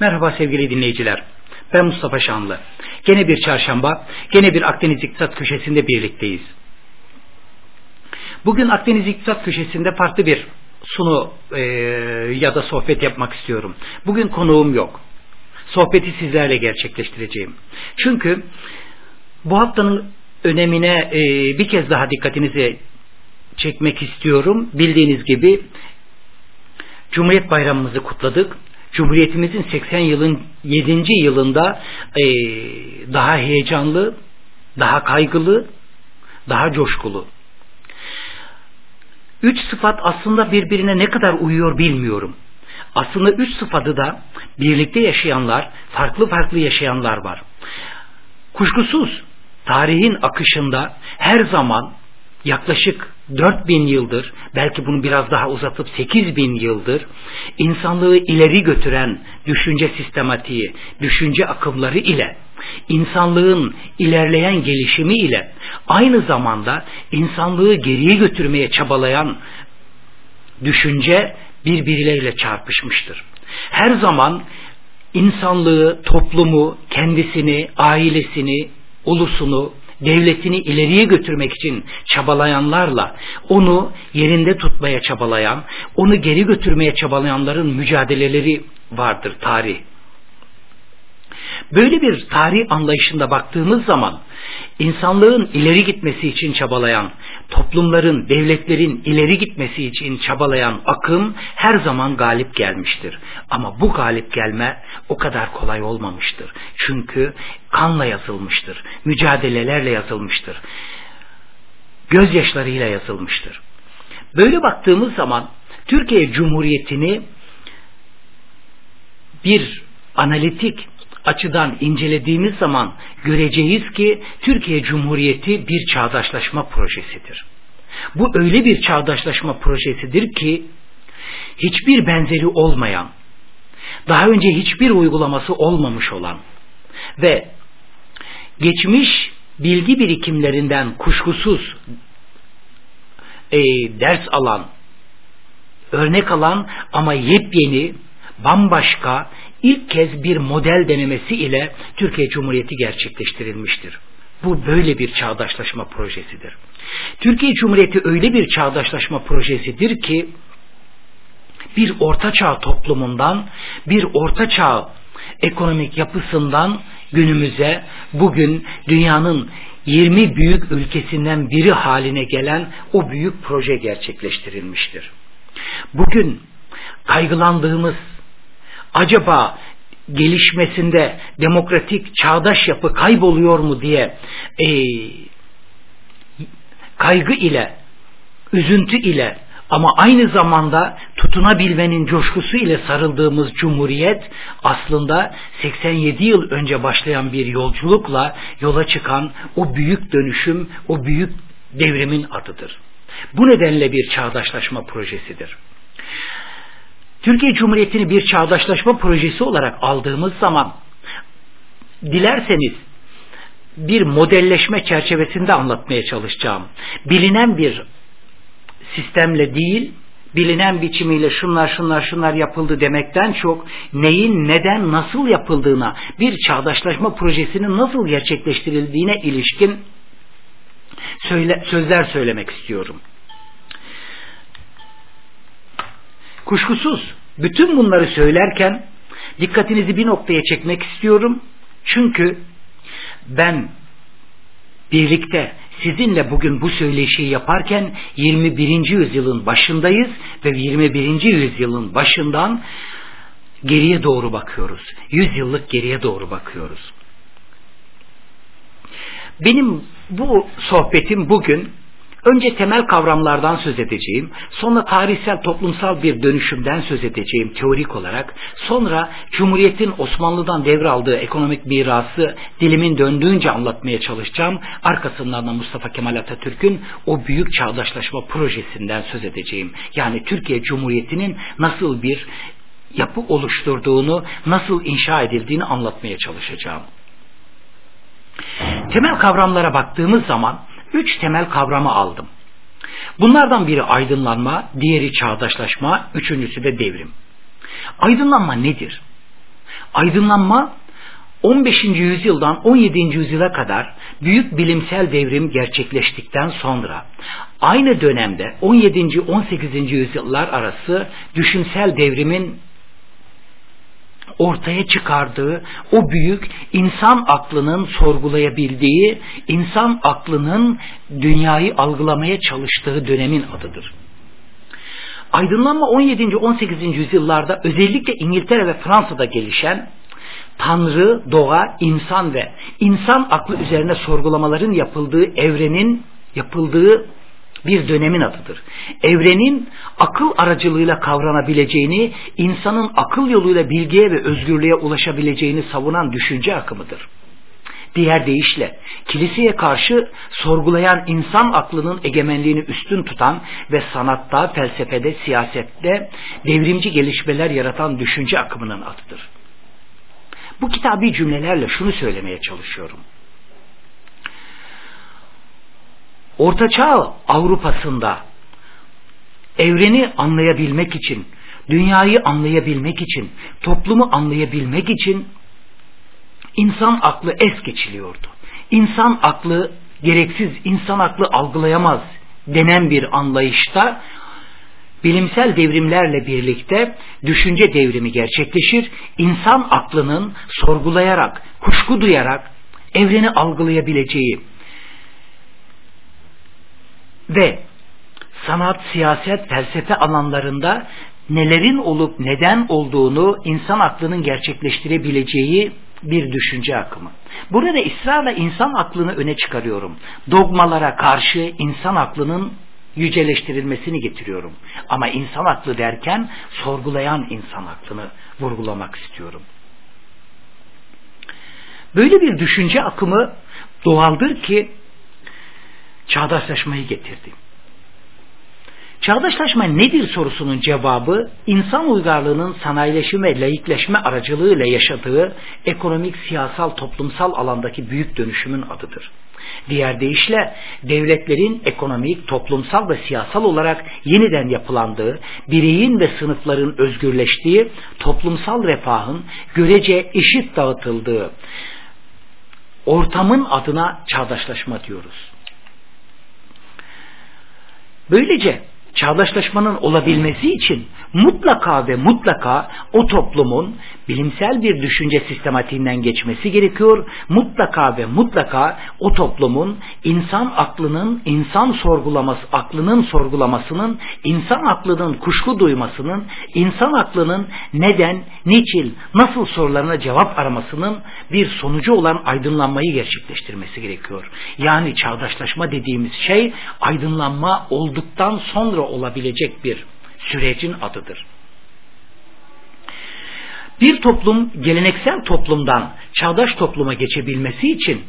Merhaba sevgili dinleyiciler. Ben Mustafa Şanlı. Gene bir çarşamba, gene bir Akdeniz İktisat Köşesi'nde birlikteyiz. Bugün Akdeniz İktisat Köşesi'nde farklı bir sunu e, ya da sohbet yapmak istiyorum. Bugün konuğum yok. Sohbeti sizlerle gerçekleştireceğim. Çünkü bu haftanın önemine e, bir kez daha dikkatinizi çekmek istiyorum. Bildiğiniz gibi Cumhuriyet Bayramımızı kutladık. Cumhuriyetimizin 80 yılın 7. yılında e, daha heyecanlı, daha kaygılı, daha coşkulu. Üç sıfat aslında birbirine ne kadar uyuyor bilmiyorum. Aslında üç sıfatı da birlikte yaşayanlar, farklı farklı yaşayanlar var. Kuşkusuz tarihin akışında her zaman yaklaşık 4000 yıldır belki bunu biraz daha uzatıp 8000 yıldır insanlığı ileri götüren düşünce sistematiği, düşünce akımları ile insanlığın ilerleyen gelişimi ile aynı zamanda insanlığı geriye götürmeye çabalayan düşünce birbirleriyle çarpışmıştır. Her zaman insanlığı, toplumu, kendisini, ailesini, ulusunu, devletini ileriye götürmek için çabalayanlarla onu yerinde tutmaya çabalayan, onu geri götürmeye çabalayanların mücadeleleri vardır tarih. Böyle bir tarih anlayışında baktığımız zaman insanlığın ileri gitmesi için çabalayan, toplumların, devletlerin ileri gitmesi için çabalayan akım her zaman galip gelmiştir. Ama bu galip gelme o kadar kolay olmamıştır. Çünkü kanla yazılmıştır, mücadelelerle yazılmıştır, gözyaşlarıyla yazılmıştır. Böyle baktığımız zaman Türkiye Cumhuriyeti'ni bir analitik açıdan incelediğimiz zaman göreceğiz ki Türkiye Cumhuriyeti bir çağdaşlaşma projesidir. Bu öyle bir çağdaşlaşma projesidir ki hiçbir benzeri olmayan, daha önce hiçbir uygulaması olmamış olan ve geçmiş bilgi birikimlerinden kuşkusuz e, ders alan, örnek alan ama yepyeni, bambaşka, ilk kez bir model denemesi ile Türkiye Cumhuriyeti gerçekleştirilmiştir. Bu böyle bir çağdaşlaşma projesidir. Türkiye Cumhuriyeti öyle bir çağdaşlaşma projesidir ki bir ortaçağ toplumundan, bir ortaçağ ekonomik yapısından günümüze bugün dünyanın 20 büyük ülkesinden biri haline gelen o büyük proje gerçekleştirilmiştir. Bugün kaygılandığımız acaba gelişmesinde demokratik çağdaş yapı kayboluyor mu diye e, kaygı ile üzüntü ile ama aynı zamanda tutunabilmenin coşkusu ile sarıldığımız cumhuriyet aslında 87 yıl önce başlayan bir yolculukla yola çıkan o büyük dönüşüm, o büyük devrimin adıdır. Bu nedenle bir çağdaşlaşma projesidir. Türkiye Cumhuriyeti'ni bir çağdaşlaşma projesi olarak aldığımız zaman dilerseniz bir modelleşme çerçevesinde anlatmaya çalışacağım. Bilinen bir sistemle değil, bilinen biçimiyle şunlar şunlar şunlar yapıldı demekten çok neyin neden nasıl yapıldığına bir çağdaşlaşma projesinin nasıl gerçekleştirildiğine ilişkin söyle, sözler söylemek istiyorum. Kuşkusuz bütün bunları söylerken dikkatinizi bir noktaya çekmek istiyorum. Çünkü ben birlikte sizinle bugün bu söyleşiyi yaparken 21. yüzyılın başındayız ve 21. yüzyılın başından geriye doğru bakıyoruz. 100 yıllık geriye doğru bakıyoruz. Benim bu sohbetim bugün Önce temel kavramlardan söz edeceğim, sonra tarihsel toplumsal bir dönüşümden söz edeceğim teorik olarak, sonra Cumhuriyet'in Osmanlı'dan devraldığı ekonomik mirası dilimin döndüğünce anlatmaya çalışacağım. Arkasından da Mustafa Kemal Atatürk'ün o büyük çağdaşlaşma projesinden söz edeceğim. Yani Türkiye Cumhuriyeti'nin nasıl bir yapı oluşturduğunu, nasıl inşa edildiğini anlatmaya çalışacağım. Temel kavramlara baktığımız zaman üç temel kavramı aldım. Bunlardan biri aydınlanma, diğeri çağdaşlaşma, üçüncüsü de devrim. Aydınlanma nedir? Aydınlanma 15. yüzyıldan 17. yüzyıla kadar büyük bilimsel devrim gerçekleştikten sonra aynı dönemde 17. 18. yüzyıllar arası düşünsel devrimin ortaya çıkardığı o büyük insan aklının sorgulayabildiği, insan aklının dünyayı algılamaya çalıştığı dönemin adıdır. Aydınlanma 17. 18. yüzyıllarda özellikle İngiltere ve Fransa'da gelişen Tanrı, doğa, insan ve insan aklı üzerine sorgulamaların yapıldığı evrenin yapıldığı bir dönemin adıdır. Evrenin akıl aracılığıyla kavranabileceğini, insanın akıl yoluyla bilgiye ve özgürlüğe ulaşabileceğini savunan düşünce akımıdır. Diğer deyişle kiliseye karşı sorgulayan insan aklının egemenliğini üstün tutan ve sanatta, felsefede, siyasette devrimci gelişmeler yaratan düşünce akımının adıdır. Bu kitabi cümlelerle şunu söylemeye çalışıyorum. Ortaçağ Avrupa'sında evreni anlayabilmek için, dünyayı anlayabilmek için, toplumu anlayabilmek için insan aklı es geçiliyordu. İnsan aklı gereksiz, insan aklı algılayamaz denen bir anlayışta bilimsel devrimlerle birlikte düşünce devrimi gerçekleşir. İnsan aklının sorgulayarak, kuşku duyarak evreni algılayabileceği ve sanat, siyaset, felsefe alanlarında nelerin olup neden olduğunu insan aklının gerçekleştirebileceği bir düşünce akımı. Burada ısrarla insan aklını öne çıkarıyorum. Dogmalara karşı insan aklının yüceleştirilmesini getiriyorum. Ama insan aklı derken sorgulayan insan aklını vurgulamak istiyorum. Böyle bir düşünce akımı doğaldır ki çağdaşlaşmayı getirdi. Çağdaşlaşma nedir sorusunun cevabı insan uygarlığının sanayileşme ve layıkleşme aracılığıyla yaşadığı ekonomik, siyasal, toplumsal alandaki büyük dönüşümün adıdır. Diğer deyişle devletlerin ekonomik, toplumsal ve siyasal olarak yeniden yapılandığı, bireyin ve sınıfların özgürleştiği, toplumsal refahın görece eşit dağıtıldığı ortamın adına çağdaşlaşma diyoruz. Böylece çağdaşlaşmanın olabilmesi için mutlaka ve mutlaka o toplumun bilimsel bir düşünce sistematiğinden geçmesi gerekiyor. Mutlaka ve mutlaka o toplumun insan aklının, insan sorgulaması, aklının sorgulamasının, insan aklının kuşku duymasının, insan aklının neden, niçin, nasıl sorularına cevap aramasının bir sonucu olan aydınlanmayı gerçekleştirmesi gerekiyor. Yani çağdaşlaşma dediğimiz şey aydınlanma olduktan sonra olabilecek bir sürecin adıdır. Bir toplum geleneksel toplumdan çağdaş topluma geçebilmesi için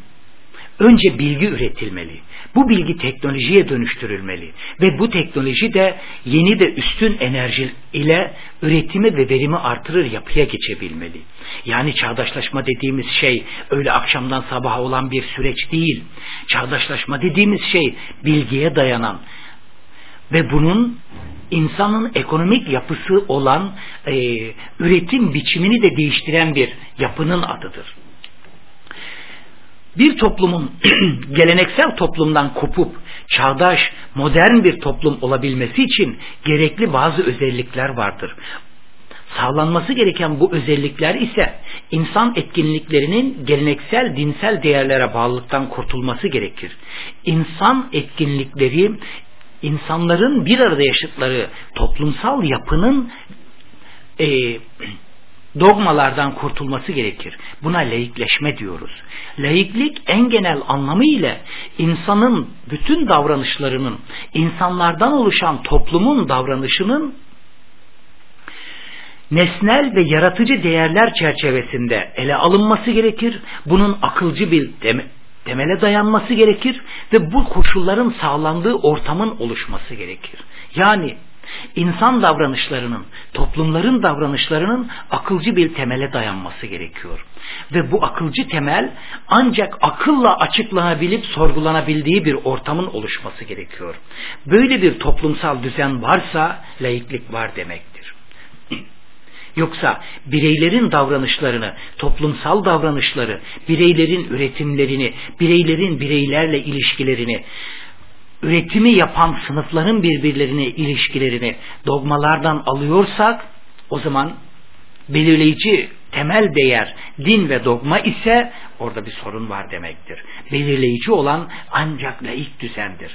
önce bilgi üretilmeli. Bu bilgi teknolojiye dönüştürülmeli ve bu teknoloji de yeni de üstün enerji ile üretimi ve verimi artırır yapıya geçebilmeli. Yani çağdaşlaşma dediğimiz şey öyle akşamdan sabaha olan bir süreç değil. Çağdaşlaşma dediğimiz şey bilgiye dayanan, ve bunun insanın ekonomik yapısı olan e, üretim biçimini de değiştiren bir yapının adıdır. Bir toplumun geleneksel toplumdan kopup çağdaş, modern bir toplum olabilmesi için gerekli bazı özellikler vardır. Sağlanması gereken bu özellikler ise insan etkinliklerinin geleneksel dinsel değerlere bağlılıktan kurtulması gerekir. İnsan etkinlikleri insanların bir arada yaşadıkları toplumsal yapının e, dogmalardan kurtulması gerekir. Buna laikleşme diyoruz. Laiklik en genel anlamı ile insanın bütün davranışlarının, insanlardan oluşan toplumun davranışının nesnel ve yaratıcı değerler çerçevesinde ele alınması gerekir. Bunun akılcı bir temele dayanması gerekir ve bu koşulların sağlandığı ortamın oluşması gerekir. Yani insan davranışlarının, toplumların davranışlarının akılcı bir temele dayanması gerekiyor. Ve bu akılcı temel ancak akılla açıklanabilip sorgulanabildiği bir ortamın oluşması gerekiyor. Böyle bir toplumsal düzen varsa laiklik var demektir. Yoksa bireylerin davranışlarını, toplumsal davranışları, bireylerin üretimlerini, bireylerin bireylerle ilişkilerini, üretimi yapan sınıfların birbirlerine ilişkilerini dogmalardan alıyorsak o zaman belirleyici temel değer din ve dogma ise orada bir sorun var demektir. Belirleyici olan ancak laik düzendir.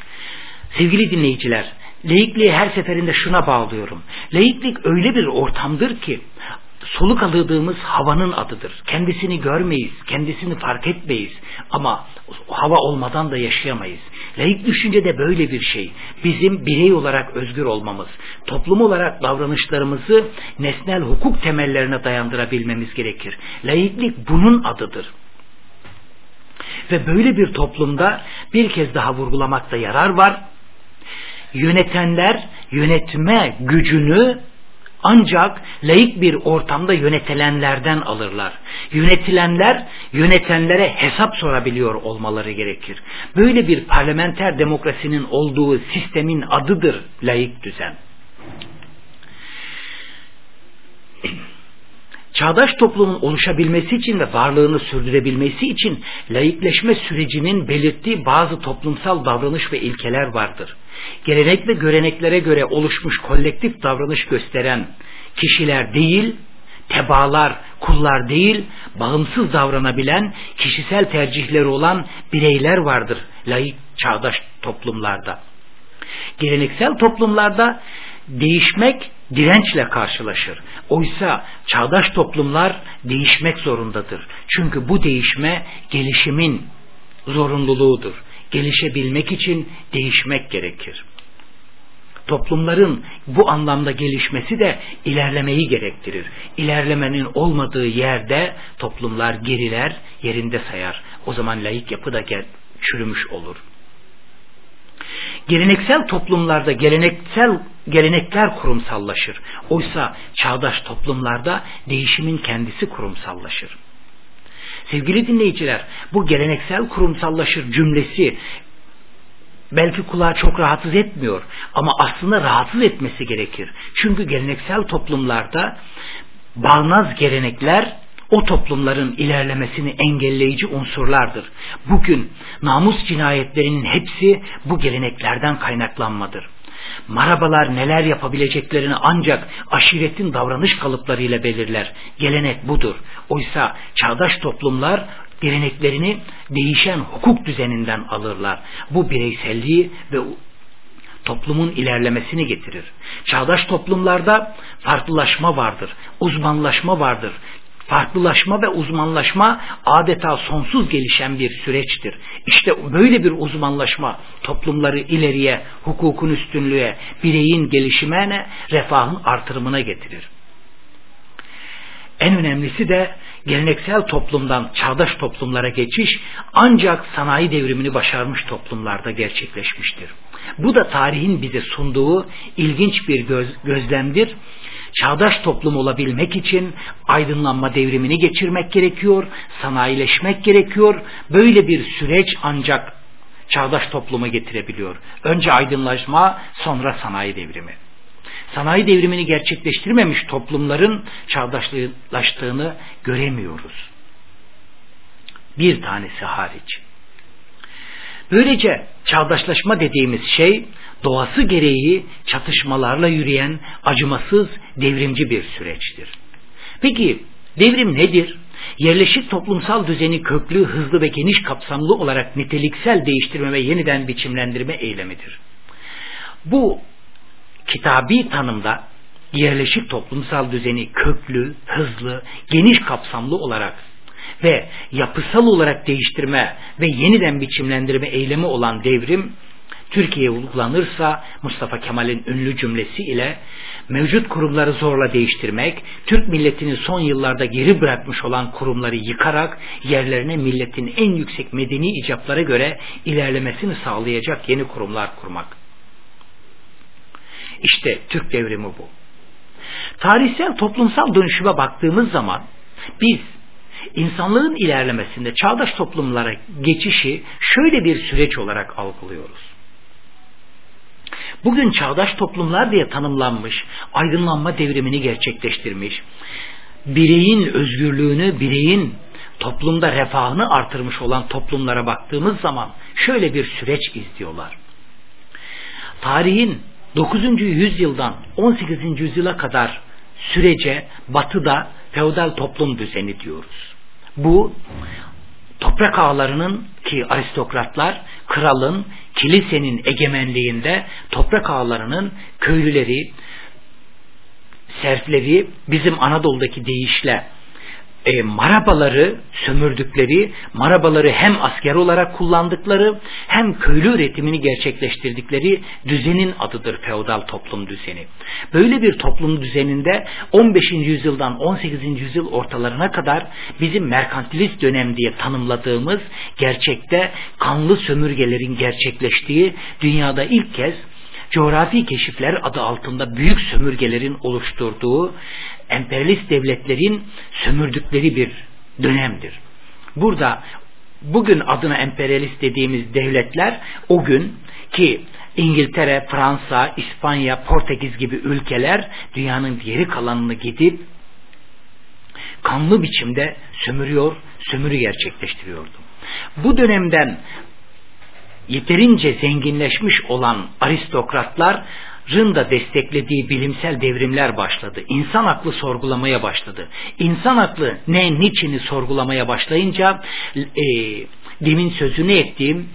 Sevgili dinleyiciler, laikliği her seferinde şuna bağlıyorum. Laiklik öyle bir ortamdır ki soluk alırdığımız havanın adıdır. Kendisini görmeyiz, kendisini fark etmeyiz ama hava olmadan da yaşayamayız. Laik düşünce de böyle bir şey. Bizim birey olarak özgür olmamız, toplum olarak davranışlarımızı nesnel hukuk temellerine dayandırabilmemiz gerekir. Laiklik bunun adıdır. Ve böyle bir toplumda bir kez daha vurgulamakta yarar var. Yönetenler yönetme gücünü ancak laik bir ortamda yönetilenlerden alırlar. Yönetilenler yönetenlere hesap sorabiliyor olmaları gerekir. Böyle bir parlamenter demokrasinin olduğu sistemin adıdır laik düzen. Çağdaş toplumun oluşabilmesi için ve varlığını sürdürebilmesi için laikleşme sürecinin belirttiği bazı toplumsal davranış ve ilkeler vardır. Gelenek ve göreneklere göre oluşmuş kolektif davranış gösteren kişiler değil, tebaalar, kullar değil, bağımsız davranabilen, kişisel tercihleri olan bireyler vardır laik çağdaş toplumlarda. Geleneksel toplumlarda değişmek dirençle karşılaşır. Oysa çağdaş toplumlar değişmek zorundadır. Çünkü bu değişme gelişimin zorunluluğudur. Gelişebilmek için değişmek gerekir. Toplumların bu anlamda gelişmesi de ilerlemeyi gerektirir. İlerlemenin olmadığı yerde toplumlar geriler, yerinde sayar. O zaman layık yapı da çürümüş olur. Geleneksel toplumlarda geleneksel gelenekler kurumsallaşır. Oysa çağdaş toplumlarda değişimin kendisi kurumsallaşır. Sevgili dinleyiciler, bu geleneksel kurumsallaşır cümlesi belki kulağı çok rahatsız etmiyor ama aslında rahatsız etmesi gerekir. Çünkü geleneksel toplumlarda bağnaz gelenekler o toplumların ilerlemesini engelleyici unsurlardır. Bugün namus cinayetlerinin hepsi bu geleneklerden kaynaklanmadır. Marabalar neler yapabileceklerini ancak aşiretin davranış kalıplarıyla belirler. Gelenek budur. Oysa çağdaş toplumlar geleneklerini değişen hukuk düzeninden alırlar. Bu bireyselliği ve toplumun ilerlemesini getirir. Çağdaş toplumlarda farklılaşma vardır, uzmanlaşma vardır, farklılaşma ve uzmanlaşma adeta sonsuz gelişen bir süreçtir. İşte böyle bir uzmanlaşma toplumları ileriye, hukukun üstünlüğe, bireyin gelişimine, refahın artırımına getirir. En önemlisi de geleneksel toplumdan çağdaş toplumlara geçiş ancak sanayi devrimini başarmış toplumlarda gerçekleşmiştir. Bu da tarihin bize sunduğu ilginç bir göz, gözlemdir çağdaş toplum olabilmek için aydınlanma devrimini geçirmek gerekiyor, sanayileşmek gerekiyor. Böyle bir süreç ancak çağdaş toplumu getirebiliyor. Önce aydınlaşma, sonra sanayi devrimi. Sanayi devrimini gerçekleştirmemiş toplumların çağdaşlaştığını göremiyoruz. Bir tanesi hariç. Böylece çağdaşlaşma dediğimiz şey doğası gereği çatışmalarla yürüyen acımasız devrimci bir süreçtir. Peki devrim nedir? Yerleşik toplumsal düzeni köklü, hızlı ve geniş kapsamlı olarak niteliksel değiştirme ve yeniden biçimlendirme eylemidir. Bu kitabi tanımda yerleşik toplumsal düzeni köklü, hızlı, geniş kapsamlı olarak ve yapısal olarak değiştirme ve yeniden biçimlendirme eylemi olan devrim Türkiye uygulanırsa Mustafa Kemal'in ünlü cümlesi ile mevcut kurumları zorla değiştirmek, Türk milletini son yıllarda geri bırakmış olan kurumları yıkarak yerlerine milletin en yüksek medeni icaplara göre ilerlemesini sağlayacak yeni kurumlar kurmak. İşte Türk devrimi bu. Tarihsel toplumsal dönüşüme baktığımız zaman biz insanlığın ilerlemesinde çağdaş toplumlara geçişi şöyle bir süreç olarak algılıyoruz. Bugün çağdaş toplumlar diye tanımlanmış, aydınlanma devrimini gerçekleştirmiş, bireyin özgürlüğünü, bireyin toplumda refahını artırmış olan toplumlara baktığımız zaman şöyle bir süreç izliyorlar. Tarihin 9. yüzyıldan 18. yüzyıla kadar sürece batıda feodal toplum düzeni diyoruz. Bu toprak ağlarının ki aristokratlar kralın kilisenin egemenliğinde toprak ağlarının köylüleri serfleri bizim Anadolu'daki deyişle e, marabaları sömürdükleri, marabaları hem asker olarak kullandıkları hem köylü üretimini gerçekleştirdikleri düzenin adıdır feodal toplum düzeni. Böyle bir toplum düzeninde 15. yüzyıldan 18. yüzyıl ortalarına kadar bizim merkantilist dönem diye tanımladığımız gerçekte kanlı sömürgelerin gerçekleştiği dünyada ilk kez coğrafi keşifler adı altında büyük sömürgelerin oluşturduğu emperyalist devletlerin sömürdükleri bir dönemdir. Burada bugün adına emperyalist dediğimiz devletler o gün ki İngiltere, Fransa, İspanya, Portekiz gibi ülkeler dünyanın geri kalanını gidip kanlı biçimde sömürüyor, sömürü gerçekleştiriyordu. Bu dönemden yeterince zenginleşmiş olan aristokratlar da desteklediği bilimsel devrimler başladı. İnsan aklı sorgulamaya başladı. İnsan aklı ne, niçini sorgulamaya başlayınca e, demin sözünü ettiğim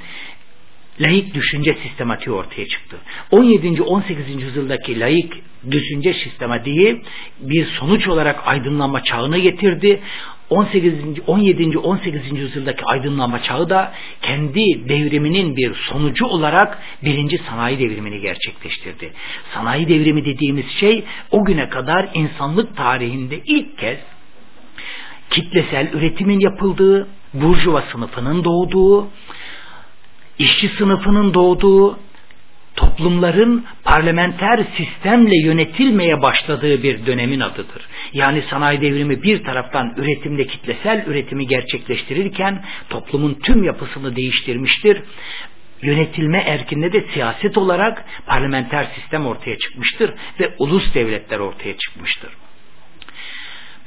laik düşünce sistematiği ortaya çıktı. 17. 18. yüzyıldaki laik düşünce sistematiği bir sonuç olarak aydınlanma çağına getirdi. 18. 17. 18. yüzyıldaki aydınlanma çağı da kendi devriminin bir sonucu olarak birinci sanayi devrimini gerçekleştirdi. Sanayi devrimi dediğimiz şey o güne kadar insanlık tarihinde ilk kez kitlesel üretimin yapıldığı, burjuva sınıfının doğduğu, işçi sınıfının doğduğu, toplumların parlamenter sistemle yönetilmeye başladığı bir dönemin adıdır. Yani sanayi devrimi bir taraftan üretimde kitlesel üretimi gerçekleştirirken toplumun tüm yapısını değiştirmiştir. Yönetilme erkinde de siyaset olarak parlamenter sistem ortaya çıkmıştır ve ulus devletler ortaya çıkmıştır.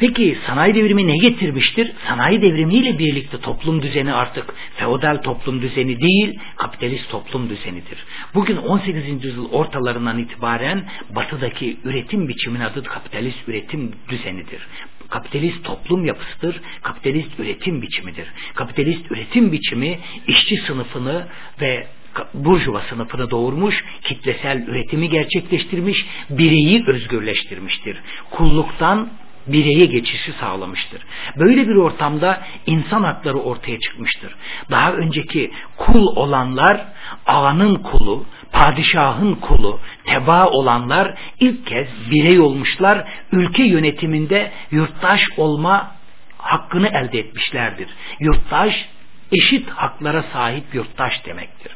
Peki sanayi devrimi ne getirmiştir? Sanayi devrimiyle birlikte toplum düzeni artık feodal toplum düzeni değil, kapitalist toplum düzenidir. Bugün 18. yüzyıl ortalarından itibaren batıdaki üretim biçiminin adı kapitalist üretim düzenidir. Kapitalist toplum yapısıdır, kapitalist üretim biçimidir. Kapitalist üretim biçimi işçi sınıfını ve burjuva sınıfını doğurmuş, kitlesel üretimi gerçekleştirmiş, bireyi özgürleştirmiştir. Kulluktan bireye geçişi sağlamıştır. Böyle bir ortamda insan hakları ortaya çıkmıştır. Daha önceki kul olanlar ağanın kulu, padişahın kulu, teba olanlar ilk kez birey olmuşlar, ülke yönetiminde yurttaş olma hakkını elde etmişlerdir. Yurttaş eşit haklara sahip yurttaş demektir.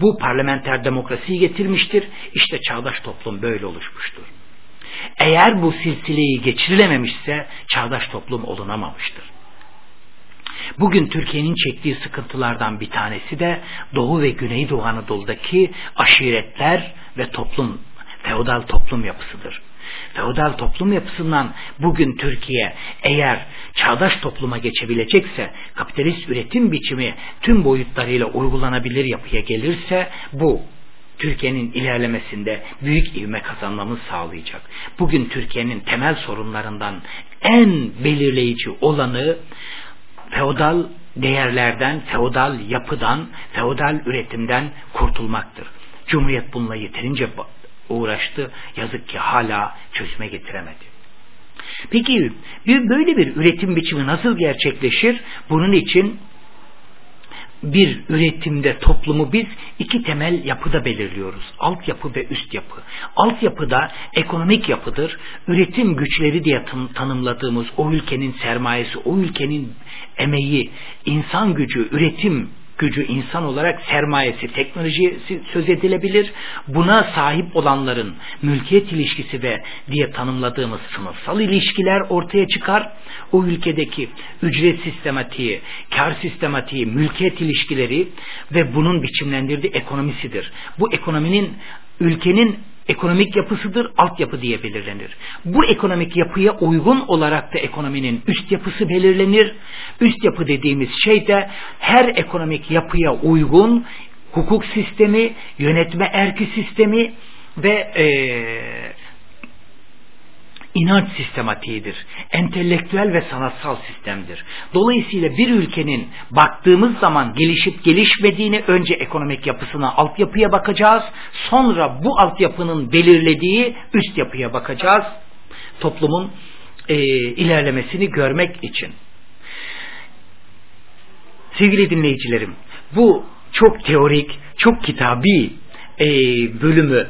Bu parlamenter demokrasiyi getirmiştir. İşte çağdaş toplum böyle oluşmuştur. Eğer bu silsileyi geçirilememişse çağdaş toplum olunamamıştır. Bugün Türkiye'nin çektiği sıkıntılardan bir tanesi de Doğu ve Güneydoğu Anadolu'daki aşiretler ve toplum, feodal toplum yapısıdır. Feodal toplum yapısından bugün Türkiye eğer çağdaş topluma geçebilecekse, kapitalist üretim biçimi tüm boyutlarıyla uygulanabilir yapıya gelirse bu Türkiye'nin ilerlemesinde büyük ivme kazanmamız sağlayacak. Bugün Türkiye'nin temel sorunlarından en belirleyici olanı feodal değerlerden, feodal yapıdan, feodal üretimden kurtulmaktır. Cumhuriyet bununla yeterince uğraştı. Yazık ki hala çözüme getiremedi. Peki bir böyle bir üretim biçimi nasıl gerçekleşir? Bunun için bir üretimde toplumu biz iki temel yapıda belirliyoruz. Altyapı ve üst yapı. Altyapıda ekonomik yapıdır. Üretim güçleri diye tanımladığımız o ülkenin sermayesi, o ülkenin emeği, insan gücü, üretim gücü insan olarak sermayesi, teknolojisi söz edilebilir. Buna sahip olanların mülkiyet ilişkisi ve diye tanımladığımız sınıfsal ilişkiler ortaya çıkar. O ülkedeki ücret sistematiği, kar sistematiği, mülkiyet ilişkileri ve bunun biçimlendirdiği ekonomisidir. Bu ekonominin ülkenin ekonomik yapısıdır, altyapı diye belirlenir. Bu ekonomik yapıya uygun olarak da ekonominin üst yapısı belirlenir. Üst yapı dediğimiz şey de her ekonomik yapıya uygun hukuk sistemi, yönetme erki sistemi ve e, inanç sistematiğidir. Entelektüel ve sanatsal sistemdir. Dolayısıyla bir ülkenin baktığımız zaman gelişip gelişmediğini önce ekonomik yapısına, altyapıya bakacağız. Sonra bu altyapının belirlediği üst yapıya bakacağız. Toplumun e, ilerlemesini görmek için. Sevgili dinleyicilerim, bu çok teorik, çok kitabi e, bölümü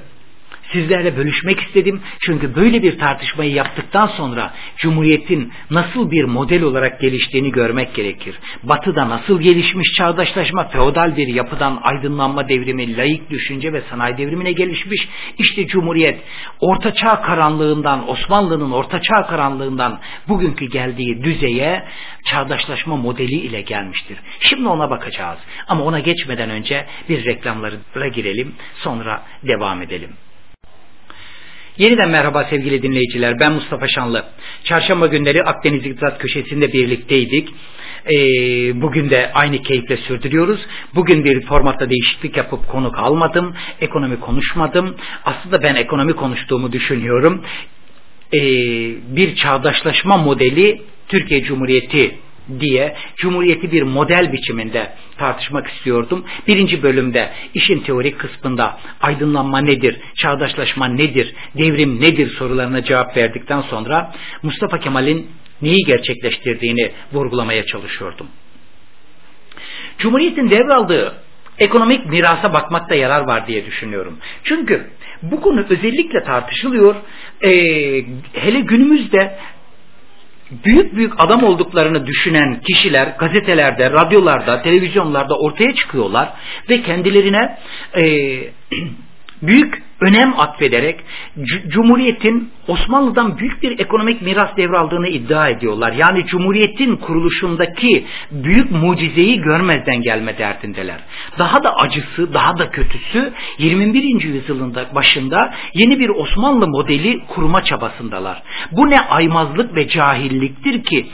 sizlerle bölüşmek istedim. Çünkü böyle bir tartışmayı yaptıktan sonra Cumhuriyet'in nasıl bir model olarak geliştiğini görmek gerekir. Batı'da nasıl gelişmiş çağdaşlaşma, feodal bir yapıdan aydınlanma devrimi, layık düşünce ve sanayi devrimine gelişmiş. İşte Cumhuriyet ortaçağ karanlığından, Osmanlı'nın ortaçağ karanlığından bugünkü geldiği düzeye çağdaşlaşma modeli ile gelmiştir. Şimdi ona bakacağız. Ama ona geçmeden önce bir reklamlara girelim, sonra devam edelim. Yeniden merhaba sevgili dinleyiciler. Ben Mustafa Şanlı. Çarşamba günleri Akdeniz İktisat Köşesi'nde birlikteydik. Ee, bugün de aynı keyifle sürdürüyoruz. Bugün bir formatta değişiklik yapıp konuk almadım. Ekonomi konuşmadım. Aslında ben ekonomi konuştuğumu düşünüyorum. Ee, bir çağdaşlaşma modeli Türkiye Cumhuriyeti diye Cumhuriyeti bir model biçiminde tartışmak istiyordum. Birinci bölümde işin teorik kısmında aydınlanma nedir, çağdaşlaşma nedir, devrim nedir sorularına cevap verdikten sonra Mustafa Kemal'in neyi gerçekleştirdiğini vurgulamaya çalışıyordum. Cumhuriyetin devraldığı ekonomik mirasa bakmakta yarar var diye düşünüyorum. Çünkü bu konu özellikle tartışılıyor. Ee, hele günümüzde büyük büyük adam olduklarını düşünen kişiler gazetelerde, radyolarda, televizyonlarda ortaya çıkıyorlar ve kendilerine e, büyük önem atfederek Cumhuriyet'in Osmanlı'dan büyük bir ekonomik miras devraldığını iddia ediyorlar. Yani Cumhuriyet'in kuruluşundaki büyük mucizeyi görmezden gelme derdindeler. Daha da acısı, daha da kötüsü 21. yüzyılın başında yeni bir Osmanlı modeli kurma çabasındalar. Bu ne aymazlık ve cahilliktir ki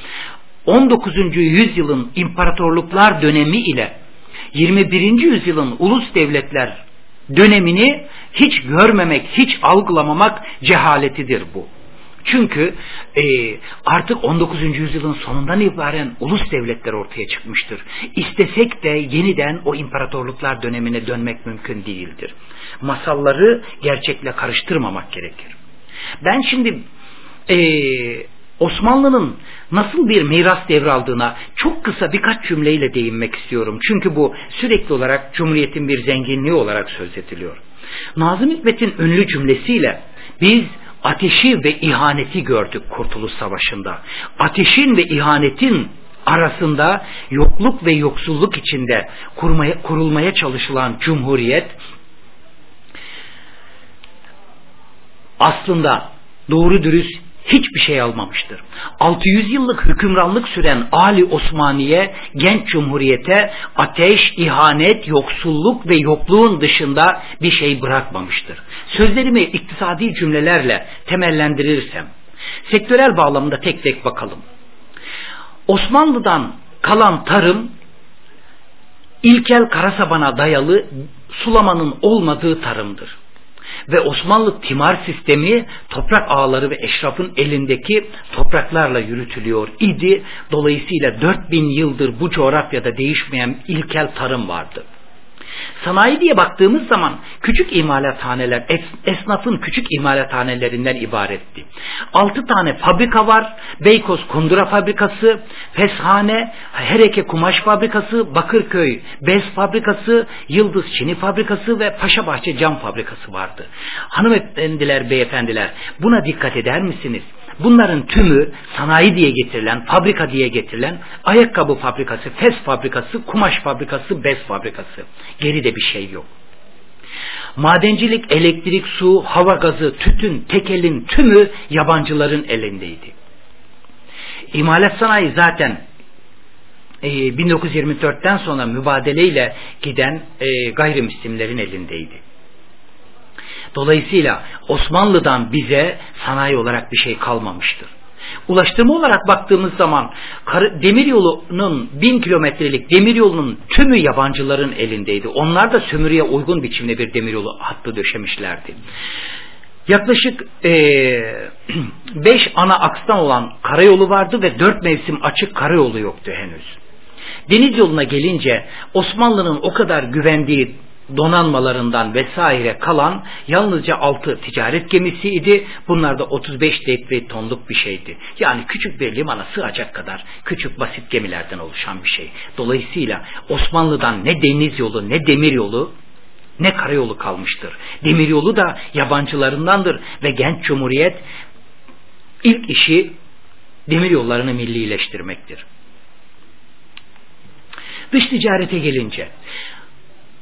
19. yüzyılın imparatorluklar dönemi ile 21. yüzyılın ulus devletler dönemini hiç görmemek, hiç algılamamak cehaletidir bu. Çünkü e, artık 19. yüzyılın sonundan itibaren ulus devletler ortaya çıkmıştır. İstesek de yeniden o imparatorluklar dönemine dönmek mümkün değildir. Masalları gerçekle karıştırmamak gerekir. Ben şimdi e, Osmanlı'nın nasıl bir miras devraldığına çok kısa birkaç cümleyle değinmek istiyorum. Çünkü bu sürekli olarak Cumhuriyet'in bir zenginliği olarak söz ediliyor. Nazım Hikmet'in ünlü cümlesiyle biz ateşi ve ihaneti gördük Kurtuluş Savaşı'nda. Ateşin ve ihanetin arasında yokluk ve yoksulluk içinde kurmaya, kurulmaya çalışılan Cumhuriyet aslında doğru dürüst hiçbir şey almamıştır. 600 yıllık hükümranlık süren Ali Osmaniye genç cumhuriyete ateş, ihanet, yoksulluk ve yokluğun dışında bir şey bırakmamıştır. Sözlerimi iktisadi cümlelerle temellendirirsem, sektörel bağlamında tek tek bakalım. Osmanlı'dan kalan tarım ilkel karasabana dayalı sulamanın olmadığı tarımdır ve Osmanlı timar sistemi toprak ağları ve eşrafın elindeki topraklarla yürütülüyor idi. Dolayısıyla 4000 yıldır bu coğrafyada değişmeyen ilkel tarım vardı. Sanayi diye baktığımız zaman küçük imalathaneler, esnafın küçük imalathanelerinden ibaretti. Altı tane fabrika var. Beykoz Kundura Fabrikası, Feshane, Hereke Kumaş Fabrikası, Bakırköy Bez Fabrikası, Yıldız Çini Fabrikası ve Paşabahçe Cam Fabrikası vardı. Hanımefendiler, beyefendiler buna dikkat eder misiniz? Bunların tümü sanayi diye getirilen, fabrika diye getirilen ayakkabı fabrikası, fes fabrikası, kumaş fabrikası, bez fabrikası. Geride bir şey yok. Madencilik, elektrik, su, hava gazı, tütün, tekelin tümü yabancıların elindeydi. İmalat sanayi zaten 1924'ten e, sonra mübadeleyle giden e, gayrimüslimlerin elindeydi. Dolayısıyla Osmanlı'dan bize sanayi olarak bir şey kalmamıştır. Ulaştırma olarak baktığımız zaman demiryolunun bin kilometrelik demiryolunun tümü yabancıların elindeydi. Onlar da sömürüye uygun biçimde bir demiryolu hattı döşemişlerdi. Yaklaşık 5 e, ana akstan olan karayolu vardı ve 4 mevsim açık karayolu yoktu henüz. Deniz yoluna gelince Osmanlı'nın o kadar güvendiği donanmalarından vesaire kalan yalnızca altı ticaret gemisiydi. Bunlar da 35 dekli tonluk bir şeydi. Yani küçük bir limana sığacak kadar küçük basit gemilerden oluşan bir şey. Dolayısıyla Osmanlı'dan ne deniz yolu ne demir yolu ne karayolu kalmıştır. Demiryolu da yabancılarındandır ve genç cumhuriyet ilk işi demiryollarını millileştirmektir. Dış ticarete gelince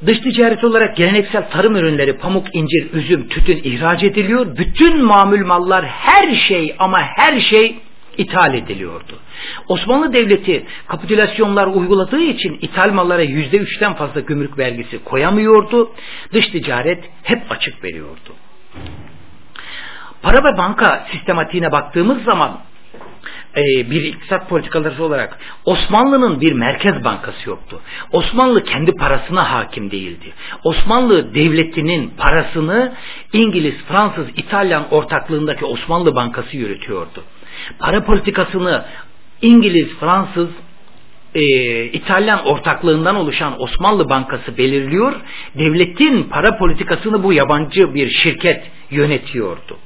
Dış ticaret olarak geleneksel tarım ürünleri, pamuk, incir, üzüm, tütün ihraç ediliyor. Bütün mamül mallar her şey ama her şey ithal ediliyordu. Osmanlı Devleti kapitülasyonlar uyguladığı için ithal mallara yüzde üçten fazla gümrük vergisi koyamıyordu. Dış ticaret hep açık veriyordu. Para ve banka sistematiğine baktığımız zaman e, bir iktisat politikaları olarak Osmanlı'nın bir merkez bankası yoktu. Osmanlı kendi parasına hakim değildi. Osmanlı devletinin parasını İngiliz, Fransız, İtalyan ortaklığındaki Osmanlı Bankası yürütüyordu. Para politikasını İngiliz, Fransız, e, İtalyan ortaklığından oluşan Osmanlı Bankası belirliyor. Devletin para politikasını bu yabancı bir şirket yönetiyordu.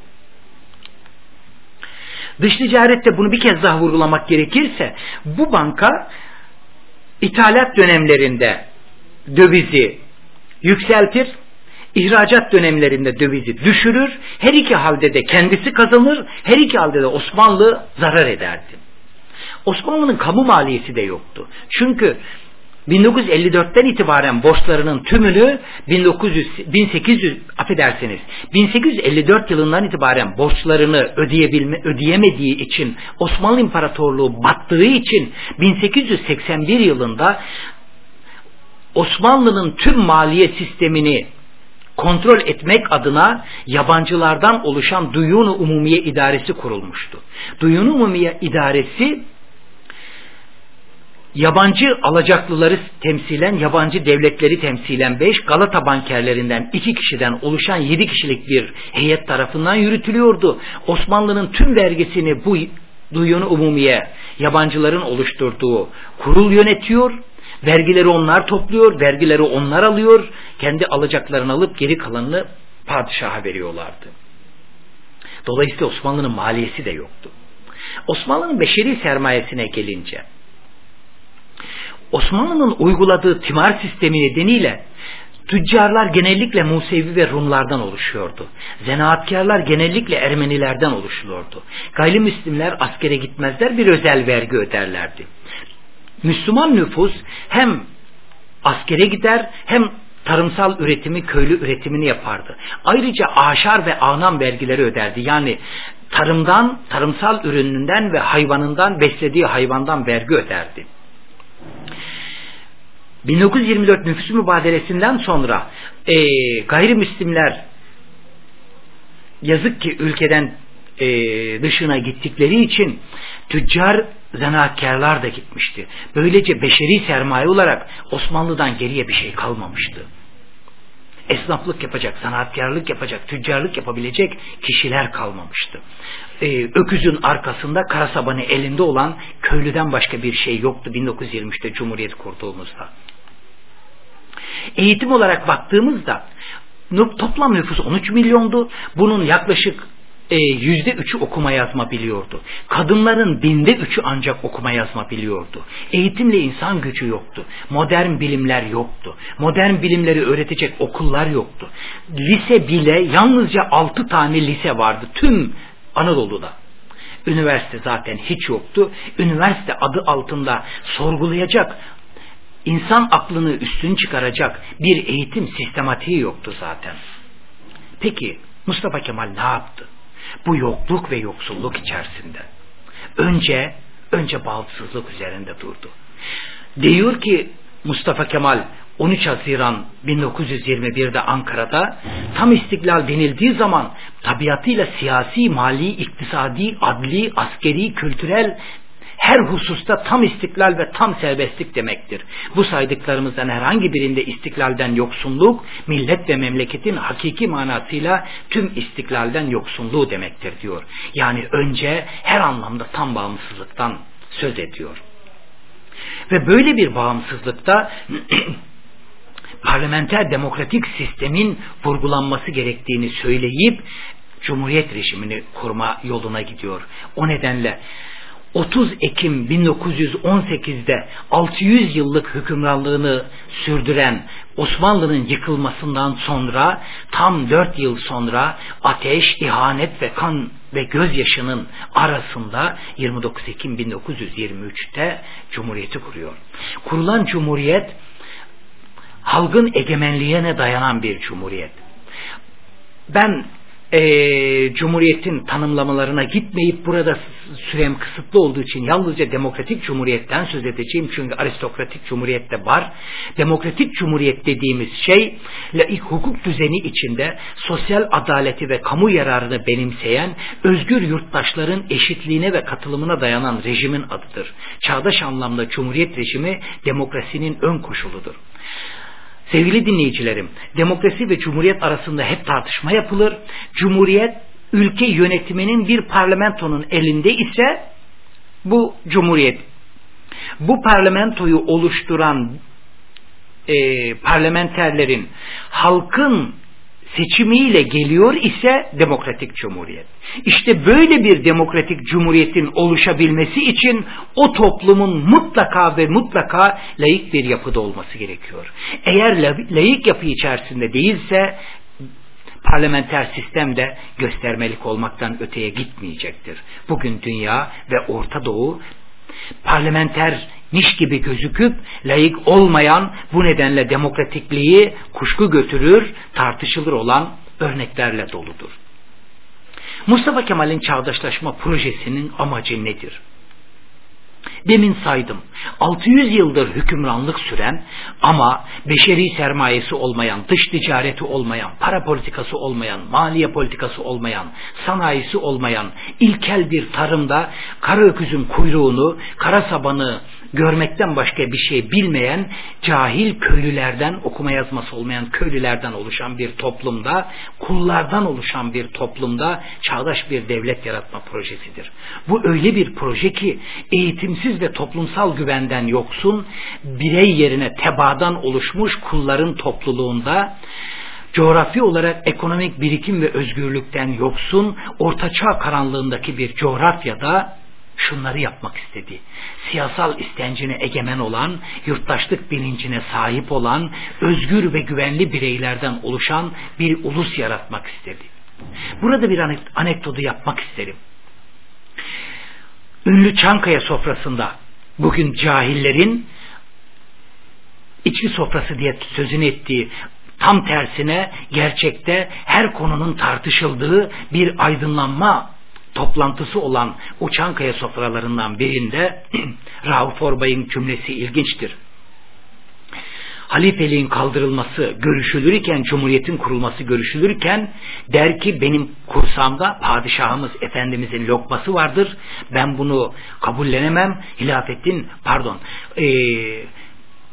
Dış ticarette bunu bir kez daha vurgulamak gerekirse bu banka ithalat dönemlerinde dövizi yükseltir, ihracat dönemlerinde dövizi düşürür, her iki halde de kendisi kazanır, her iki halde de Osmanlı zarar ederdi. Osmanlı'nın kamu maliyesi de yoktu. Çünkü 1954'ten itibaren borçlarının tümünü 1900, 1800 affedersiniz 1854 yılından itibaren borçlarını ödeyebilme, ödeyemediği için Osmanlı İmparatorluğu battığı için 1881 yılında Osmanlı'nın tüm maliye sistemini kontrol etmek adına yabancılardan oluşan Duyun-u Umumiye İdaresi kurulmuştu. Duyun-u Umumiye İdaresi yabancı alacaklıları temsilen, yabancı devletleri temsilen 5, Galata bankerlerinden 2 kişiden oluşan 7 kişilik bir heyet tarafından yürütülüyordu. Osmanlı'nın tüm vergisini bu duyunu umumiye yabancıların oluşturduğu kurul yönetiyor. Vergileri onlar topluyor, vergileri onlar alıyor. Kendi alacaklarını alıp geri kalanını padişaha veriyorlardı. Dolayısıyla Osmanlı'nın maliyesi de yoktu. Osmanlı'nın beşeri sermayesine gelince Osmanlı'nın uyguladığı timar sistemi nedeniyle tüccarlar genellikle Musevi ve Rumlardan oluşuyordu. Zanaatkarlar genellikle Ermenilerden oluşuyordu. Gayrimüslimler askere gitmezler bir özel vergi öderlerdi. Müslüman nüfus hem askere gider hem tarımsal üretimi, köylü üretimini yapardı. Ayrıca aşar ve anam vergileri öderdi. Yani tarımdan, tarımsal ürününden ve hayvanından, beslediği hayvandan vergi öderdi. 1924 nüfus mübadelesinden sonra e, gayrimüslimler yazık ki ülkeden e, dışına gittikleri için tüccar zanaatkarlar da gitmişti. Böylece beşeri sermaye olarak Osmanlı'dan geriye bir şey kalmamıştı. Esnaflık yapacak, sanatkarlık yapacak, tüccarlık yapabilecek kişiler kalmamıştı. Ee, öküzün arkasında karasabanı elinde olan köylüden başka bir şey yoktu 1923'te Cumhuriyet kurduğumuzda. Eğitim olarak baktığımızda toplam nüfus 13 milyondu. Bunun yaklaşık yüzde üçü okuma yazma biliyordu. Kadınların binde üçü ancak okuma yazma biliyordu. Eğitimle insan gücü yoktu. Modern bilimler yoktu. Modern bilimleri öğretecek okullar yoktu. Lise bile yalnızca altı tane lise vardı tüm Anadolu'da. Üniversite zaten hiç yoktu. Üniversite adı altında sorgulayacak, insan aklını üstün çıkaracak bir eğitim sistematiği yoktu zaten. Peki Mustafa Kemal ne yaptı? Bu yokluk ve yoksulluk içerisinde. Önce önce bağımsızlık üzerinde durdu. Diyor ki Mustafa Kemal 13 Haziran 1921'de Ankara'da tam istiklal denildiği zaman tabiatıyla siyasi, mali, iktisadi, adli, askeri, kültürel her hususta tam istiklal ve tam serbestlik demektir. Bu saydıklarımızdan herhangi birinde istiklalden yoksunluk, millet ve memleketin hakiki manasıyla tüm istiklalden yoksunluğu demektir diyor. Yani önce her anlamda tam bağımsızlıktan söz ediyor. Ve böyle bir bağımsızlıkta parlamenter demokratik sistemin vurgulanması gerektiğini söyleyip Cumhuriyet rejimini kurma yoluna gidiyor. O nedenle 30 Ekim 1918'de 600 yıllık hükümranlığını sürdüren Osmanlı'nın yıkılmasından sonra tam 4 yıl sonra ateş, ihanet ve kan ve gözyaşının arasında 29 Ekim 1923'te Cumhuriyeti kuruyor. Kurulan Cumhuriyet halkın egemenliğine dayanan bir cumhuriyet. Ben e, Cumhuriyet'in tanımlamalarına gitmeyip burada sürem kısıtlı olduğu için yalnızca demokratik cumhuriyetten söz edeceğim çünkü aristokratik cumhuriyet de var. Demokratik cumhuriyet dediğimiz şey laik hukuk düzeni içinde sosyal adaleti ve kamu yararını benimseyen özgür yurttaşların eşitliğine ve katılımına dayanan rejimin adıdır. Çağdaş anlamda cumhuriyet rejimi demokrasinin ön koşuludur. Sevgili dinleyicilerim, demokrasi ve cumhuriyet arasında hep tartışma yapılır. Cumhuriyet ülke yönetiminin bir parlamentonun elinde ise bu cumhuriyet. Bu parlamentoyu oluşturan e, parlamenterlerin halkın seçimiyle geliyor ise demokratik cumhuriyet. İşte böyle bir demokratik cumhuriyetin oluşabilmesi için o toplumun mutlaka ve mutlaka layık bir yapıda olması gerekiyor. Eğer layık yapı içerisinde değilse parlamenter sistem de göstermelik olmaktan öteye gitmeyecektir. Bugün dünya ve Orta Doğu parlamentermiş gibi gözüküp layık olmayan bu nedenle demokratikliği kuşku götürür, tartışılır olan örneklerle doludur. Mustafa Kemal'in çağdaşlaşma projesinin amacı nedir? Demin saydım. 600 yıldır hükümranlık süren ama beşeri sermayesi olmayan, dış ticareti olmayan, para politikası olmayan, maliye politikası olmayan, sanayisi olmayan, ilkel bir tarımda kara öküzün kuyruğunu, kara sabanı görmekten başka bir şey bilmeyen cahil köylülerden, okuma yazması olmayan köylülerden oluşan bir toplumda, kullardan oluşan bir toplumda çağdaş bir devlet yaratma projesidir. Bu öyle bir proje ki eğitimsiz ve toplumsal güvenden yoksun, birey yerine tebadan oluşmuş kulların topluluğunda coğrafi olarak ekonomik birikim ve özgürlükten yoksun, ortaçağ karanlığındaki bir coğrafyada şunları yapmak istedi. Siyasal istencine egemen olan, yurttaşlık bilincine sahip olan, özgür ve güvenli bireylerden oluşan bir ulus yaratmak istedi. Burada bir anekdotu yapmak isterim. Ünlü Çankaya sofrasında bugün cahillerin içki sofrası diye sözünü ettiği tam tersine gerçekte her konunun tartışıldığı bir aydınlanma toplantısı olan Uçankaya sofralarından birinde Rauf Orbay'ın cümlesi ilginçtir. Halifeliğin kaldırılması görüşülürken, cumhuriyetin kurulması görüşülürken der ki benim kursamda padişahımız Efendimizin lokması vardır. Ben bunu kabullenemem. Hilafetin pardon e,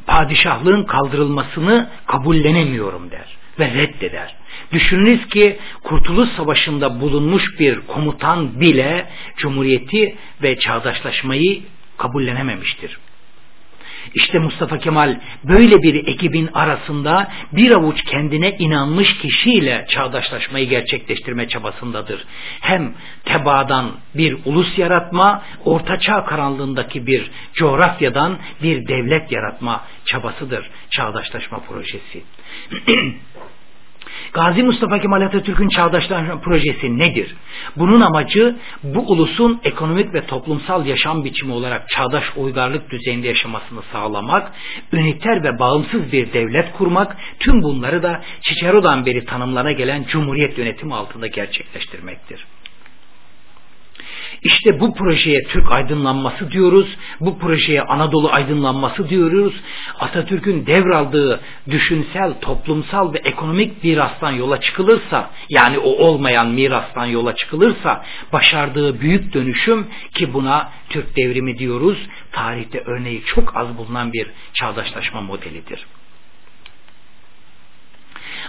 padişahlığın kaldırılmasını kabullenemiyorum der ve reddeder. Düşününüz ki Kurtuluş Savaşı'nda bulunmuş bir komutan bile Cumhuriyeti ve çağdaşlaşmayı kabullenememiştir. İşte Mustafa Kemal böyle bir ekibin arasında bir avuç kendine inanmış kişiyle çağdaşlaşmayı gerçekleştirme çabasındadır. Hem tebaadan bir ulus yaratma, ortaçağ karanlığındaki bir coğrafyadan bir devlet yaratma çabasıdır çağdaşlaşma projesi. Gazi Mustafa Kemal Atatürk'ün çağdaşlaşma projesi nedir? Bunun amacı bu ulusun ekonomik ve toplumsal yaşam biçimi olarak çağdaş uygarlık düzeyinde yaşamasını sağlamak, üniter ve bağımsız bir devlet kurmak, tüm bunları da Cicero'dan beri tanımlana gelen Cumhuriyet yönetimi altında gerçekleştirmektir. İşte bu projeye Türk aydınlanması diyoruz. Bu projeye Anadolu aydınlanması diyoruz. Atatürk'ün devraldığı düşünsel, toplumsal ve ekonomik mirastan yola çıkılırsa, yani o olmayan mirastan yola çıkılırsa, başardığı büyük dönüşüm ki buna Türk devrimi diyoruz, tarihte örneği çok az bulunan bir çağdaşlaşma modelidir.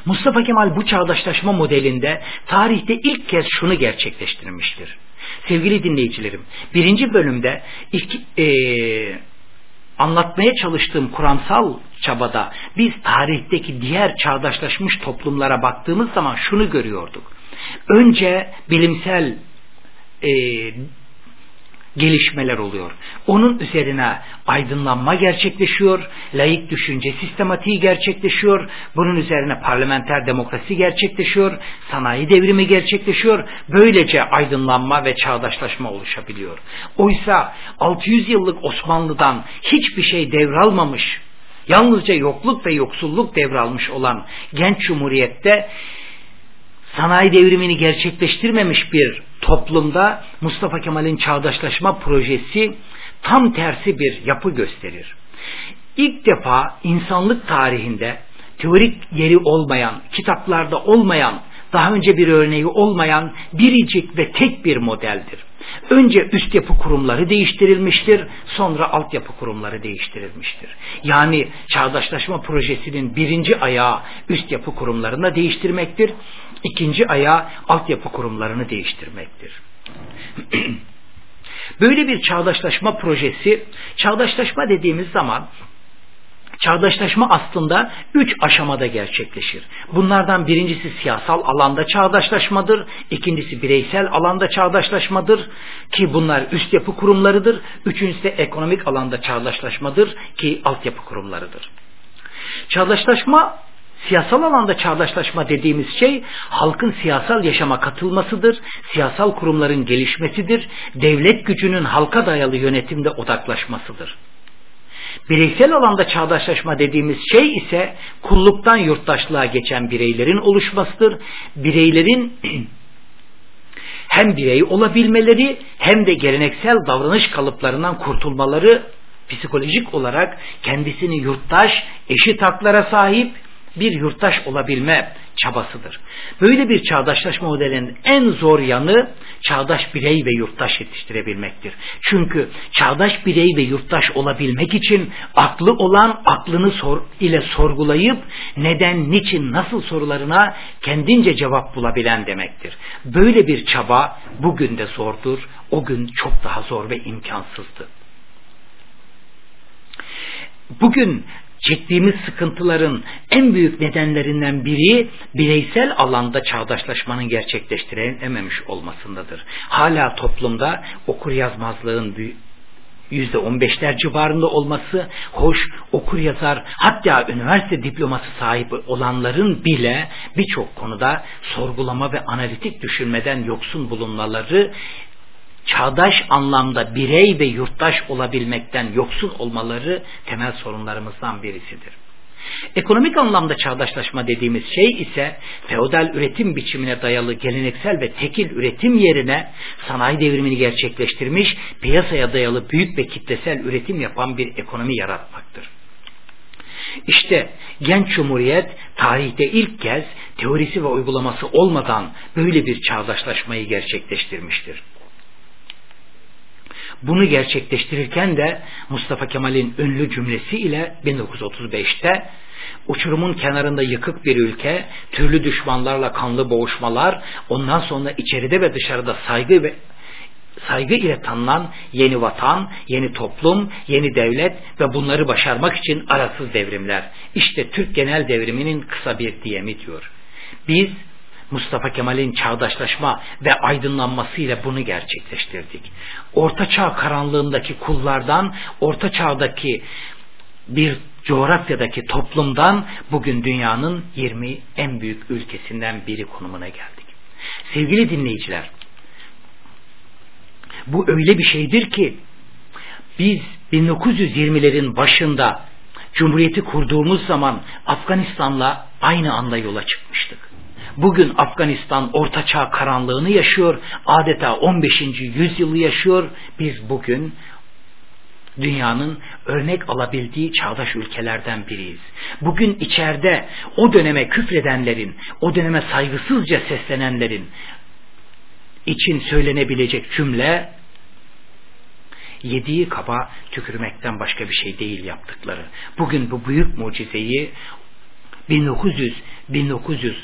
Mustafa Kemal bu çağdaşlaşma modelinde tarihte ilk kez şunu gerçekleştirmiştir. Sevgili dinleyicilerim, birinci bölümde ilk, e, anlatmaya çalıştığım kuramsal çabada biz tarihteki diğer çağdaşlaşmış toplumlara baktığımız zaman şunu görüyorduk. Önce bilimsel e, gelişmeler oluyor. Onun üzerine aydınlanma gerçekleşiyor, layık düşünce sistematiği gerçekleşiyor, bunun üzerine parlamenter demokrasi gerçekleşiyor, sanayi devrimi gerçekleşiyor, böylece aydınlanma ve çağdaşlaşma oluşabiliyor. Oysa 600 yıllık Osmanlı'dan hiçbir şey devralmamış, yalnızca yokluk ve yoksulluk devralmış olan genç cumhuriyette sanayi devrimini gerçekleştirmemiş bir toplumda Mustafa Kemal'in çağdaşlaşma projesi tam tersi bir yapı gösterir. İlk defa insanlık tarihinde teorik yeri olmayan, kitaplarda olmayan, daha önce bir örneği olmayan biricik ve tek bir modeldir. Önce üst yapı kurumları değiştirilmiştir, sonra altyapı kurumları değiştirilmiştir. Yani çağdaşlaşma projesinin birinci ayağı üst yapı kurumlarını değiştirmektir, ikinci ayağı altyapı kurumlarını değiştirmektir. Böyle bir çağdaşlaşma projesi, çağdaşlaşma dediğimiz zaman Çağdaşlaşma aslında üç aşamada gerçekleşir. Bunlardan birincisi siyasal alanda çağdaşlaşmadır, ikincisi bireysel alanda çağdaşlaşmadır ki bunlar üst yapı kurumlarıdır, üçüncüsü de ekonomik alanda çağdaşlaşmadır ki altyapı kurumlarıdır. Çağdaşlaşma Siyasal alanda çağdaşlaşma dediğimiz şey halkın siyasal yaşama katılmasıdır, siyasal kurumların gelişmesidir, devlet gücünün halka dayalı yönetimde odaklaşmasıdır. Bireysel alanda çağdaşlaşma dediğimiz şey ise kulluktan yurttaşlığa geçen bireylerin oluşmasıdır. Bireylerin hem birey olabilmeleri hem de geleneksel davranış kalıplarından kurtulmaları psikolojik olarak kendisini yurttaş, eşit haklara sahip, bir yurttaş olabilme çabasıdır. Böyle bir çağdaşlaşma modelinin en zor yanı çağdaş birey ve yurttaş yetiştirebilmektir. Çünkü çağdaş birey ve yurttaş olabilmek için aklı olan aklını sor ile sorgulayıp neden, niçin, nasıl sorularına kendince cevap bulabilen demektir. Böyle bir çaba bugün de zordur, o gün çok daha zor ve imkansızdı. Bugün çektiğimiz sıkıntıların en büyük nedenlerinden biri bireysel alanda çağdaşlaşmanın gerçekleştirememiş olmasındadır. Hala toplumda okur yazmazlığın yüzde on beşler civarında olması, hoş okur yazar hatta üniversite diploması sahibi olanların bile birçok konuda sorgulama ve analitik düşünmeden yoksun bulunmaları çağdaş anlamda birey ve yurttaş olabilmekten yoksun olmaları temel sorunlarımızdan birisidir. Ekonomik anlamda çağdaşlaşma dediğimiz şey ise feodal üretim biçimine dayalı geleneksel ve tekil üretim yerine sanayi devrimini gerçekleştirmiş, piyasaya dayalı büyük ve kitlesel üretim yapan bir ekonomi yaratmaktır. İşte genç cumhuriyet tarihte ilk kez teorisi ve uygulaması olmadan böyle bir çağdaşlaşmayı gerçekleştirmiştir. Bunu gerçekleştirirken de Mustafa Kemal'in ünlü cümlesi ile 1935'te uçurumun kenarında yıkık bir ülke, türlü düşmanlarla kanlı boğuşmalar, ondan sonra içeride ve dışarıda saygı ve saygı ile tanınan yeni vatan, yeni toplum, yeni devlet ve bunları başarmak için arasız devrimler. İşte Türk genel devriminin kısa bir diyemi diyor. Biz Mustafa Kemal'in çağdaşlaşma ve aydınlanmasıyla bunu gerçekleştirdik. Orta Çağ karanlığındaki kullardan, Orta Çağ'daki bir coğrafyadaki toplumdan bugün dünyanın 20 en büyük ülkesinden biri konumuna geldik. Sevgili dinleyiciler, bu öyle bir şeydir ki biz 1920'lerin başında Cumhuriyeti kurduğumuz zaman Afganistan'la aynı anda yola çıkmıştık. Bugün Afganistan ortaçağ karanlığını yaşıyor. Adeta 15. yüzyılı yaşıyor. Biz bugün dünyanın örnek alabildiği çağdaş ülkelerden biriyiz. Bugün içeride o döneme küfredenlerin, o döneme saygısızca seslenenlerin için söylenebilecek cümle yediği kaba tükürmekten başka bir şey değil yaptıkları. Bugün bu büyük mucizeyi 1900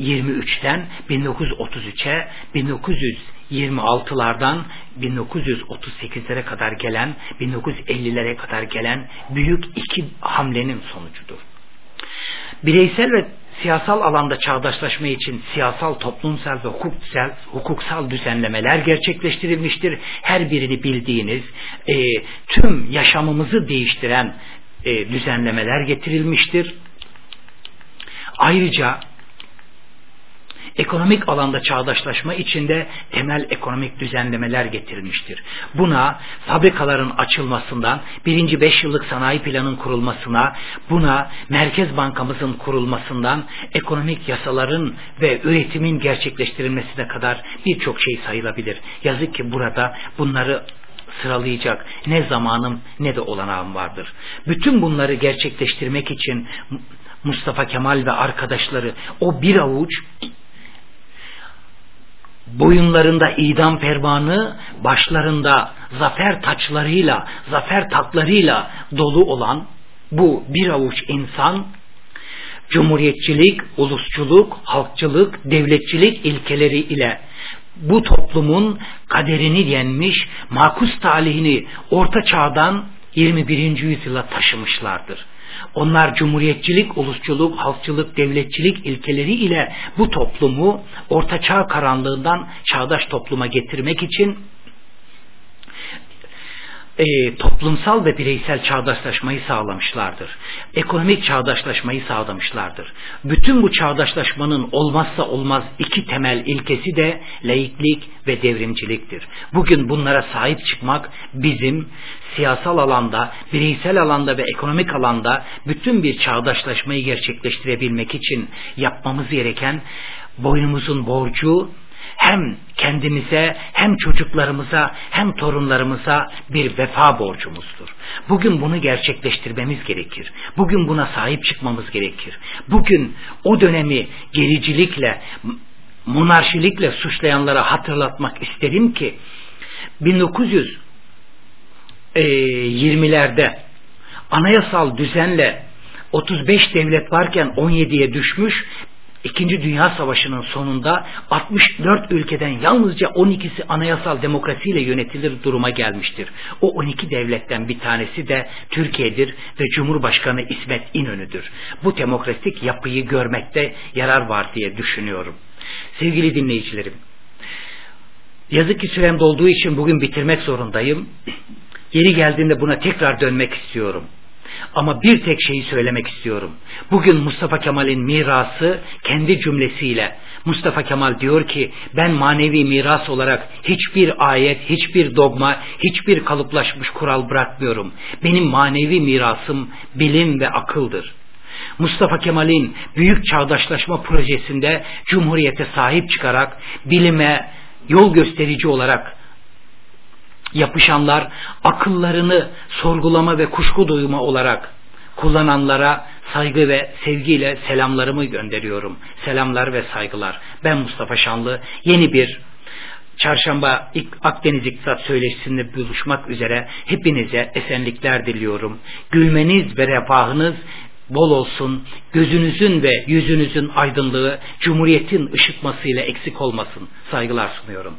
1923'ten 1933'e 1926'lardan 1938'lere kadar gelen 1950'lere kadar gelen büyük iki hamlenin sonucudur. Bireysel ve siyasal alanda çağdaşlaşma için siyasal, toplumsal ve hukuksal, hukuksal düzenlemeler gerçekleştirilmiştir. Her birini bildiğiniz e, tüm yaşamımızı değiştiren e, düzenlemeler getirilmiştir. Ayrıca ekonomik alanda çağdaşlaşma içinde temel ekonomik düzenlemeler getirilmiştir. Buna fabrikaların açılmasından, birinci beş yıllık sanayi planın kurulmasına, buna Merkez Bankamızın kurulmasından, ekonomik yasaların ve üretimin gerçekleştirilmesine kadar birçok şey sayılabilir. Yazık ki burada bunları sıralayacak ne zamanım ne de olanağım vardır. Bütün bunları gerçekleştirmek için Mustafa Kemal ve arkadaşları o bir avuç boyunlarında idam fermanı, başlarında zafer taçlarıyla, zafer taklarıyla dolu olan bu bir avuç insan cumhuriyetçilik, ulusçuluk, halkçılık, devletçilik ilkeleri ile bu toplumun kaderini yenmiş, makus talihini orta çağdan 21. yüzyıla taşımışlardır. Onlar cumhuriyetçilik, ulusçuluk, halkçılık, devletçilik ilkeleri ile bu toplumu ortaçağ karanlığından çağdaş topluma getirmek için e, toplumsal ve bireysel çağdaşlaşmayı sağlamışlardır. Ekonomik çağdaşlaşmayı sağlamışlardır. Bütün bu çağdaşlaşmanın olmazsa olmaz iki temel ilkesi de laiklik ve devrimciliktir. Bugün bunlara sahip çıkmak bizim siyasal alanda, bireysel alanda ve ekonomik alanda bütün bir çağdaşlaşmayı gerçekleştirebilmek için yapmamız gereken boynumuzun borcu hem kendimize hem çocuklarımıza hem torunlarımıza bir vefa borcumuzdur. Bugün bunu gerçekleştirmemiz gerekir. Bugün buna sahip çıkmamız gerekir. Bugün o dönemi gericilikle, monarşilikle suçlayanlara hatırlatmak isterim ki 1920'lerde anayasal düzenle 35 devlet varken 17'ye düşmüş İkinci Dünya Savaşı'nın sonunda 64 ülkeden yalnızca 12'si anayasal demokrasiyle yönetilir duruma gelmiştir. O 12 devletten bir tanesi de Türkiye'dir ve Cumhurbaşkanı İsmet İnönü'dür. Bu demokratik yapıyı görmekte yarar var diye düşünüyorum. Sevgili dinleyicilerim, yazık ki sürem dolduğu için bugün bitirmek zorundayım. Yeri geldiğinde buna tekrar dönmek istiyorum. Ama bir tek şeyi söylemek istiyorum. Bugün Mustafa Kemal'in mirası kendi cümlesiyle Mustafa Kemal diyor ki ben manevi miras olarak hiçbir ayet, hiçbir dogma, hiçbir kalıplaşmış kural bırakmıyorum. Benim manevi mirasım bilim ve akıldır. Mustafa Kemal'in büyük çağdaşlaşma projesinde Cumhuriyete sahip çıkarak bilime yol gösterici olarak yapışanlar akıllarını sorgulama ve kuşku duyma olarak kullananlara saygı ve sevgiyle selamlarımı gönderiyorum. Selamlar ve saygılar. Ben Mustafa Şanlı. Yeni bir Çarşamba Akdeniz İktisat Söyleşisi'nde buluşmak üzere hepinize esenlikler diliyorum. Gülmeniz ve refahınız bol olsun. Gözünüzün ve yüzünüzün aydınlığı Cumhuriyet'in ışıtmasıyla eksik olmasın. Saygılar sunuyorum.